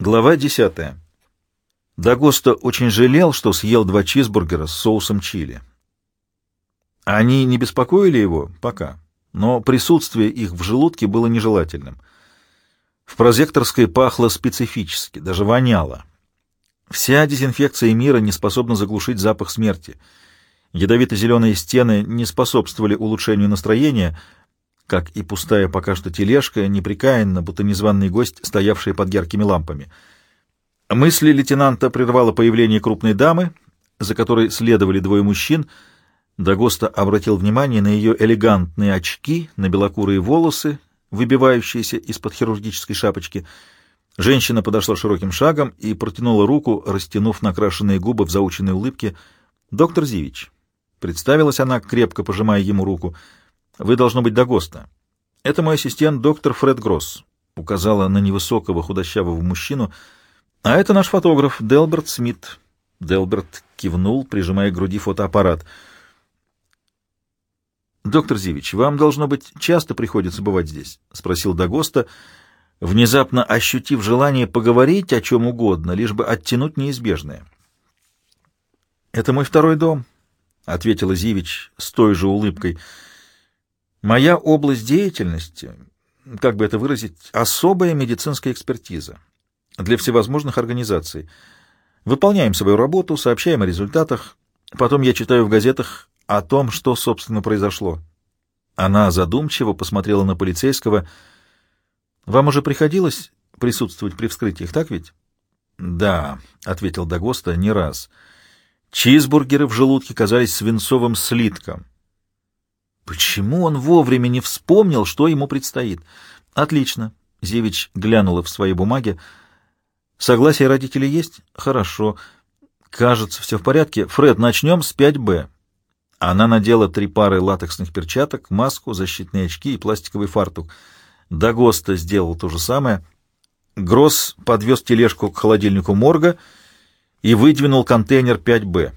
Глава 10. Дагоста очень жалел, что съел два чизбургера с соусом чили. Они не беспокоили его пока, но присутствие их в желудке было нежелательным. В прозекторской пахло специфически, даже воняло. Вся дезинфекция мира не способна заглушить запах смерти. Ядовито-зеленые стены не способствовали улучшению настроения — как и пустая пока что тележка, неприкаянно, будто незваный гость, стоявший под яркими лампами. Мысли лейтенанта прервало появление крупной дамы, за которой следовали двое мужчин. Дагоста обратил внимание на ее элегантные очки, на белокурые волосы, выбивающиеся из-под хирургической шапочки. Женщина подошла широким шагом и протянула руку, растянув накрашенные губы в заученной улыбке. «Доктор Зивич». Представилась она, крепко пожимая ему руку — вы должно быть Дагоста. Это мой ассистент доктор Фред Гросс, указала на невысокого худощавого мужчину. А это наш фотограф Делберт Смит. Делберт кивнул, прижимая к груди фотоаппарат. «Доктор Зивич, вам, должно быть, часто приходится бывать здесь?» — спросил Дагоста, внезапно ощутив желание поговорить о чем угодно, лишь бы оттянуть неизбежное. «Это мой второй дом», — ответила Зивич с той же улыбкой, — Моя область деятельности, как бы это выразить, особая медицинская экспертиза для всевозможных организаций. Выполняем свою работу, сообщаем о результатах, потом я читаю в газетах о том, что, собственно, произошло. Она задумчиво посмотрела на полицейского. «Вам уже приходилось присутствовать при вскрытиях, так ведь?» «Да», — ответил Дагоста, — «не раз. Чизбургеры в желудке казались свинцовым слитком». Почему он вовремя не вспомнил, что ему предстоит? Отлично. Зевич глянула в свои бумаги. Согласие родителей есть? Хорошо. Кажется, все в порядке. Фред, начнем с 5Б. Она надела три пары латексных перчаток, маску, защитные очки и пластиковый фартук. Дагоста сделал то же самое. Гросс подвез тележку к холодильнику морга и выдвинул контейнер 5Б.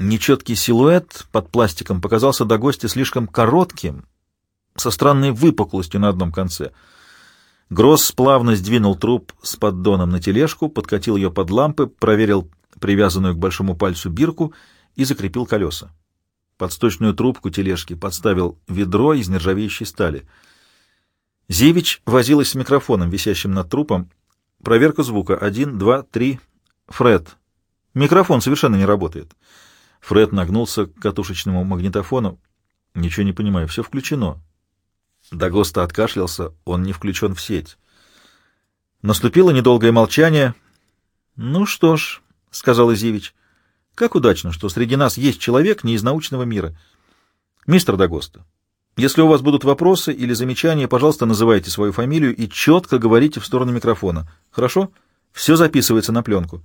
Нечеткий силуэт под пластиком показался до гостя слишком коротким, со странной выпуклостью на одном конце. Гросс плавно сдвинул труп с поддоном на тележку, подкатил ее под лампы, проверил привязанную к большому пальцу бирку и закрепил колеса. Под сточную трубку тележки подставил ведро из нержавеющей стали. Зивич возилась с микрофоном, висящим над трупом. Проверка звука. Один, два, три. Фред. Микрофон совершенно не работает. Фред нагнулся к катушечному магнитофону. «Ничего не понимаю, все включено». Дагоста откашлялся, он не включен в сеть. Наступило недолгое молчание. «Ну что ж», — сказал Изевич, — «как удачно, что среди нас есть человек не из научного мира. Мистер Дагоста, если у вас будут вопросы или замечания, пожалуйста, называйте свою фамилию и четко говорите в сторону микрофона. Хорошо? Все записывается на пленку».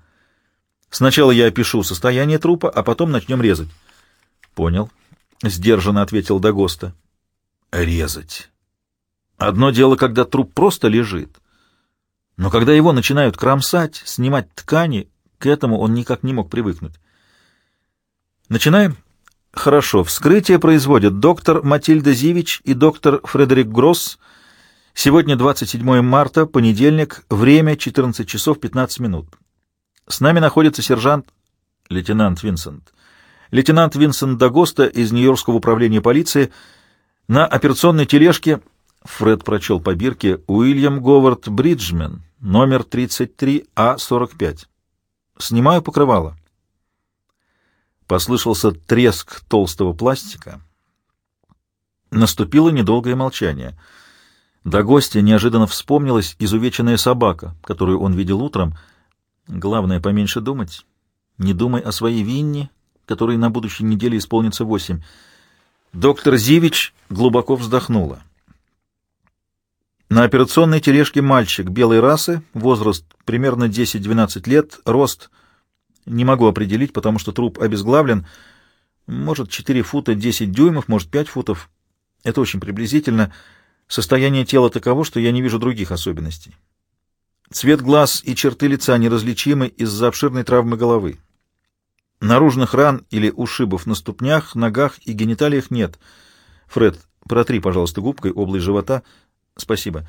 Сначала я опишу состояние трупа, а потом начнем резать. — Понял, — сдержанно ответил Дагоста. — Резать. Одно дело, когда труп просто лежит. Но когда его начинают кромсать, снимать ткани, к этому он никак не мог привыкнуть. Начинаем? Хорошо. Вскрытие производят доктор Матильда Зивич и доктор Фредерик Гросс. Сегодня 27 марта, понедельник, время 14 часов 15 минут. С нами находится сержант, лейтенант Винсент. Лейтенант Винсент Дагоста из Нью-Йоркского управления полиции на операционной тележке Фред прочел по бирке Уильям Говард Бриджмен, номер 33А45. Снимаю покрывало. Послышался треск толстого пластика. Наступило недолгое молчание. До гостя неожиданно вспомнилась изувеченная собака, которую он видел утром — Главное, поменьше думать. Не думай о своей Винне, которой на будущей неделе исполнится восемь. Доктор Зивич глубоко вздохнула. На операционной тележке мальчик белой расы, возраст примерно 10-12 лет, рост не могу определить, потому что труп обезглавлен, может 4 фута 10 дюймов, может 5 футов. Это очень приблизительно. Состояние тела таково, что я не вижу других особенностей. Цвет глаз и черты лица неразличимы из-за обширной травмы головы. Наружных ран или ушибов на ступнях, ногах и гениталиях нет. Фред, протри, пожалуйста, губкой область живота. Спасибо.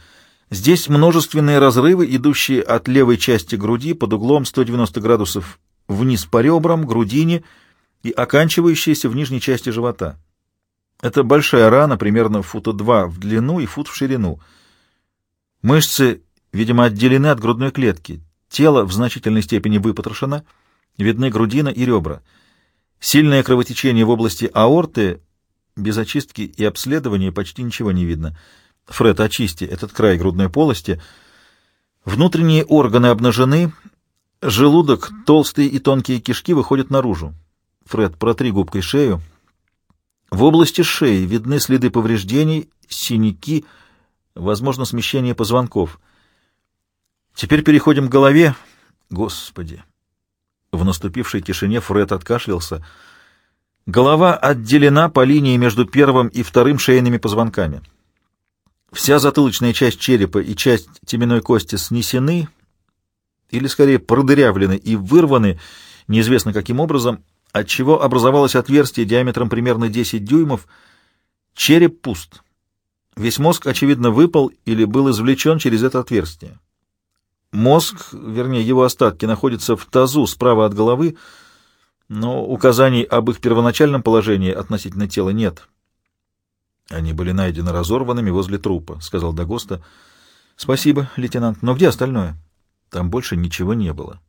Здесь множественные разрывы, идущие от левой части груди под углом 190 градусов вниз по ребрам, грудине и оканчивающиеся в нижней части живота. Это большая рана, примерно фута два в длину и фут в ширину. Мышцы, видимо, отделены от грудной клетки. Тело в значительной степени выпотрошено, видны грудина и ребра. Сильное кровотечение в области аорты, без очистки и обследования почти ничего не видно. Фред, очисти этот край грудной полости. Внутренние органы обнажены, желудок, толстые и тонкие кишки выходят наружу. Фред, протри губкой шею. В области шеи видны следы повреждений, синяки, возможно, смещение позвонков. Теперь переходим к голове. Господи! В наступившей тишине Фред откашлялся. Голова отделена по линии между первым и вторым шейными позвонками. Вся затылочная часть черепа и часть теменной кости снесены, или скорее продырявлены и вырваны, неизвестно каким образом, отчего образовалось отверстие диаметром примерно 10 дюймов. Череп пуст. Весь мозг, очевидно, выпал или был извлечен через это отверстие. Мозг, вернее, его остатки, находятся в тазу справа от головы, но указаний об их первоначальном положении относительно тела нет. Они были найдены разорванными возле трупа, — сказал Дагоста. — Спасибо, лейтенант. Но где остальное? Там больше ничего не было.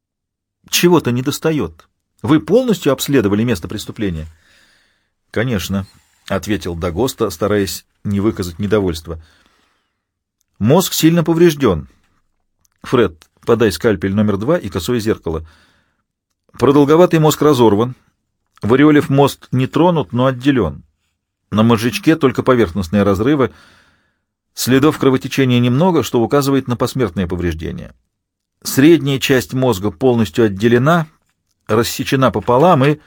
— Чего-то недостает. Вы полностью обследовали место преступления? — Конечно, — ответил Дагоста, стараясь не выказать недовольства. — Мозг сильно поврежден. Фред, подай скальпель номер два и косое зеркало. Продолговатый мозг разорван. Вариолев мост не тронут, но отделен. На мозжечке только поверхностные разрывы. Следов кровотечения немного, что указывает на посмертное повреждение. Средняя часть мозга полностью отделена, рассечена пополам и...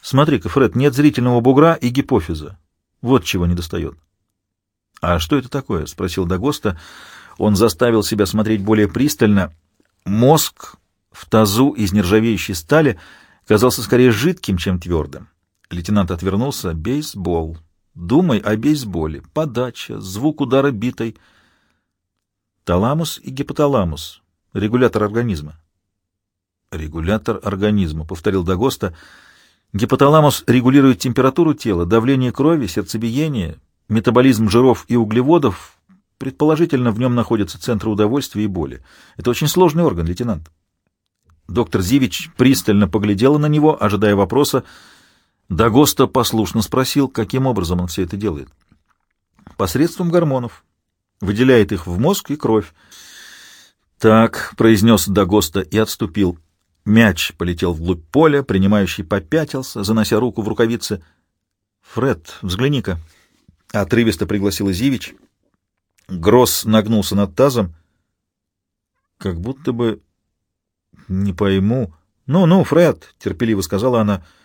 Смотри-ка, Фред, нет зрительного бугра и гипофиза. Вот чего недостает. — А что это такое? — спросил Дагоста. Он заставил себя смотреть более пристально. Мозг в тазу из нержавеющей стали казался скорее жидким, чем твердым. Лейтенант отвернулся. Бейсбол. Думай о бейсболе. Подача, звук удара битой. Таламус и гипоталамус. Регулятор организма. Регулятор организма, повторил Дагоста. Гипоталамус регулирует температуру тела, давление крови, сердцебиение, метаболизм жиров и углеводов. Предположительно, в нем находятся центры удовольствия и боли. Это очень сложный орган, лейтенант. Доктор Зивич пристально поглядела на него, ожидая вопроса, Дагоста послушно спросил, каким образом он все это делает. Посредством гормонов. Выделяет их в мозг и кровь. «Так», — произнес Дагоста и отступил. Мяч полетел вглубь поля, принимающий попятился, занося руку в рукавицы. «Фред, взгляни-ка», — отрывисто пригласил Зивич. Гросс нагнулся над тазом. «Как будто бы... не пойму...» «Ну-ну, Фред», — терпеливо сказала она, —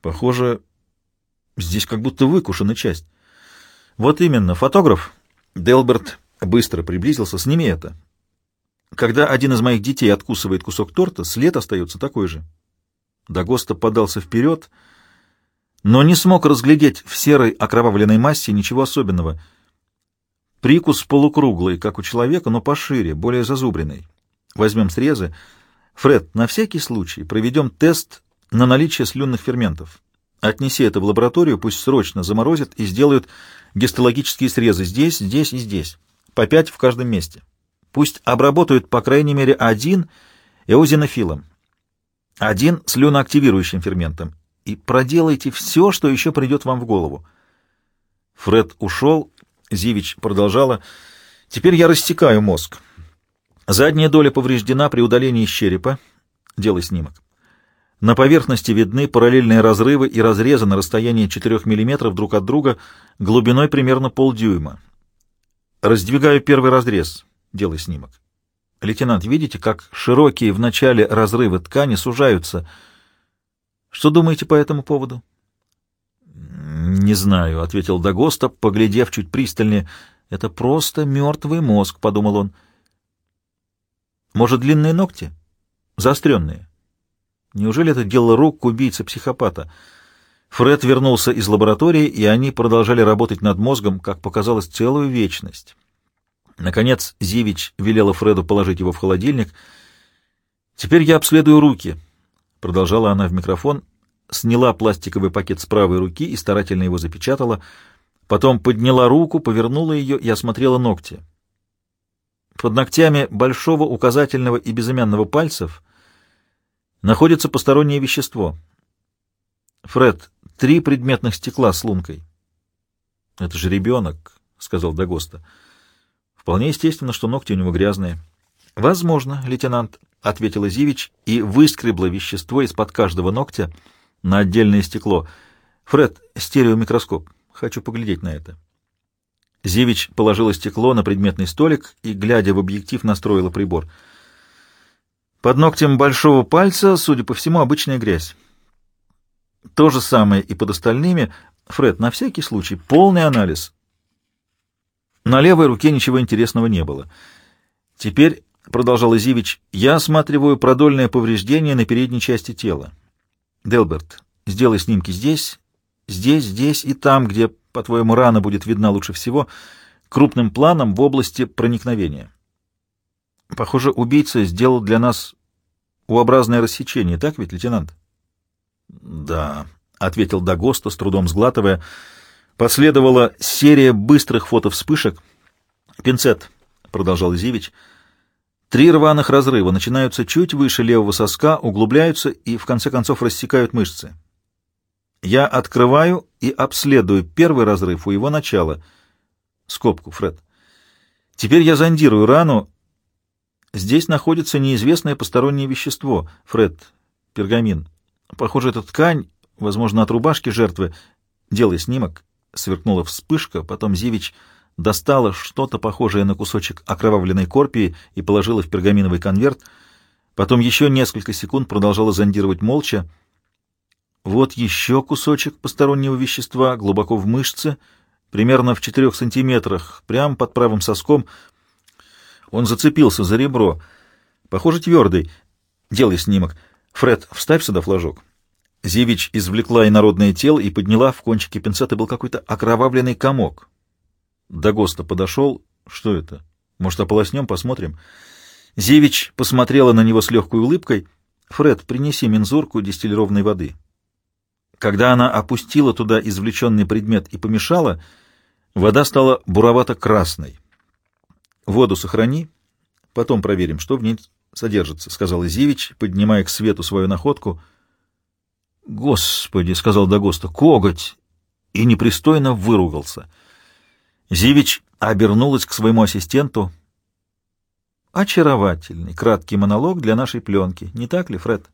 Похоже, здесь как будто выкушена часть. Вот именно, фотограф. Делберт быстро приблизился. Сними это. Когда один из моих детей откусывает кусок торта, след остается такой же. Дагоста подался вперед, но не смог разглядеть в серой окровавленной массе ничего особенного. Прикус полукруглый, как у человека, но пошире, более зазубренный. Возьмем срезы. Фред, на всякий случай проведем тест на наличие слюнных ферментов. Отнеси это в лабораторию, пусть срочно заморозят и сделают гистологические срезы здесь, здесь и здесь, по пять в каждом месте. Пусть обработают по крайней мере один эозинофилом, один слюноактивирующим ферментом, и проделайте все, что еще придет вам в голову. Фред ушел, Зивич продолжала. Теперь я рассекаю мозг. Задняя доля повреждена при удалении из черепа. Делай снимок. На поверхности видны параллельные разрывы и разрезы на расстоянии 4 мм друг от друга глубиной примерно полдюйма. Раздвигаю первый разрез. Делай снимок. Лейтенант, видите, как широкие в начале разрывы ткани сужаются? Что думаете по этому поводу? Не знаю, ответил Дагоста, поглядев чуть пристальнее. Это просто мертвый мозг, подумал он. Может, длинные ногти? Заостренные. Неужели это дело рук убийцы-психопата? Фред вернулся из лаборатории, и они продолжали работать над мозгом, как показалось, целую вечность. Наконец Зивич велела Фреду положить его в холодильник. «Теперь я обследую руки», — продолжала она в микрофон, сняла пластиковый пакет с правой руки и старательно его запечатала, потом подняла руку, повернула ее и осмотрела ногти. Под ногтями большого, указательного и безымянного пальцев находится постороннее вещество. Фред, три предметных стекла с лункой. — Это же ребенок, — сказал Дагоста. — Вполне естественно, что ногти у него грязные. — Возможно, лейтенант, — ответила Зивич и выскребла вещество из-под каждого ногтя на отдельное стекло. — Фред, стереомикроскоп. Хочу поглядеть на это. Зивич положила стекло на предметный столик и, глядя в объектив, настроила прибор. Под ногтем большого пальца, судя по всему, обычная грязь. То же самое и под остальными. Фред, на всякий случай, полный анализ. На левой руке ничего интересного не было. Теперь, — продолжал Изивич, — я осматриваю продольное повреждение на передней части тела. Делберт, сделай снимки здесь, здесь, здесь и там, где, по-твоему, рана будет видна лучше всего, крупным планом в области проникновения. Похоже, убийца сделал для нас U-образное рассечение, так ведь, лейтенант? — Да, — ответил Дагоста, с трудом сглатывая. Последовала серия быстрых фотовспышек. — Пинцет, — продолжал Зивич, — три рваных разрыва начинаются чуть выше левого соска, углубляются и, в конце концов, рассекают мышцы. Я открываю и обследую первый разрыв у его начала. Скобку, Фред. Теперь я зондирую рану. Здесь находится неизвестное постороннее вещество. Фред, пергамин. Похоже, это ткань, возможно, от рубашки жертвы. Делай снимок. Сверкнула вспышка, потом Зивич достала что-то похожее на кусочек окровавленной корпии и положила в пергаминовый конверт. Потом еще несколько секунд продолжала зондировать молча. Вот еще кусочек постороннего вещества, глубоко в мышце, примерно в четырех сантиметрах, прямо под правым соском. Он зацепился за ребро. Похоже, твердый. Делай снимок. Фред, вставь сюда флажок. Зивич извлекла инородное тело и подняла в кончике пинцета был какой-то окровавленный комок. Дагоста подошел. Что это? Может, ополоснем, посмотрим? Зивич посмотрела на него с легкой улыбкой. «Фред, принеси мензурку дистиллированной воды». Когда она опустила туда извлеченный предмет и помешала, вода стала буровато-красной. «Воду сохрани, потом проверим, что в ней содержится», — сказал Изивич, поднимая к свету свою находку. «Господи!» — сказал Дагоста, — «коготь!» и непристойно выругался. Зивич обернулась к своему ассистенту. «Очаровательный, краткий монолог для нашей пленки, не так ли, Фред?»